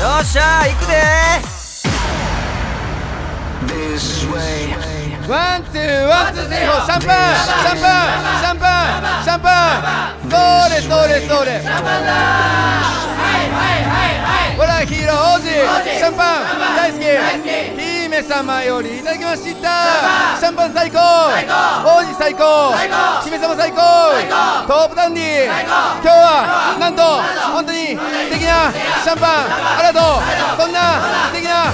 よっしゃ行くで one two。one two three four シャンパンシャンパンシャンパンシャンパンそうですそうですそうですほらヒーロー王子シャンパン大好き。姫様よりいただきました。シャンパン最高。王子最高。姫様最高。トップダンディ今日はなんと本当に素敵なシャンパンありがとう。そんな素敵な